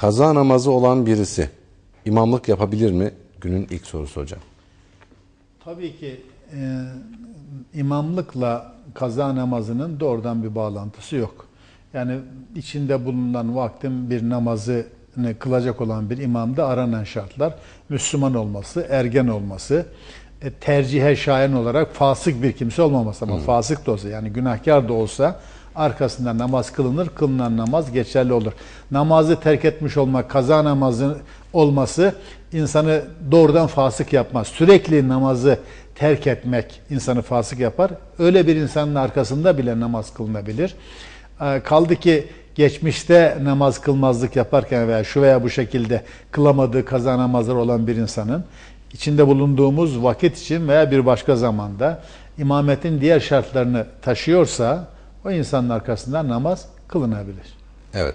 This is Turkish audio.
Kaza namazı olan birisi imamlık yapabilir mi? Günün ilk sorusu hocam. Tabii ki e, imamlıkla kaza namazının doğrudan bir bağlantısı yok. Yani içinde bulunan vaktin bir namazını kılacak olan bir imamda aranan şartlar Müslüman olması, ergen olması, e, tercihe şayan olarak fasık bir kimse olmaması ama fasık da olsa yani günahkar da olsa arkasında namaz kılınır, kılınan namaz geçerli olur. Namazı terk etmiş olmak, kaza namazı olması insanı doğrudan fasık yapmaz. Sürekli namazı terk etmek insanı fasık yapar. Öyle bir insanın arkasında bile namaz kılınabilir. Ee, Kaldı ki geçmişte namaz kılmazlık yaparken veya şu veya bu şekilde kılamadığı kaza namazları olan bir insanın içinde bulunduğumuz vakit için veya bir başka zamanda imametin diğer şartlarını taşıyorsa o insanın arkasında namaz kılınabilir. Evet.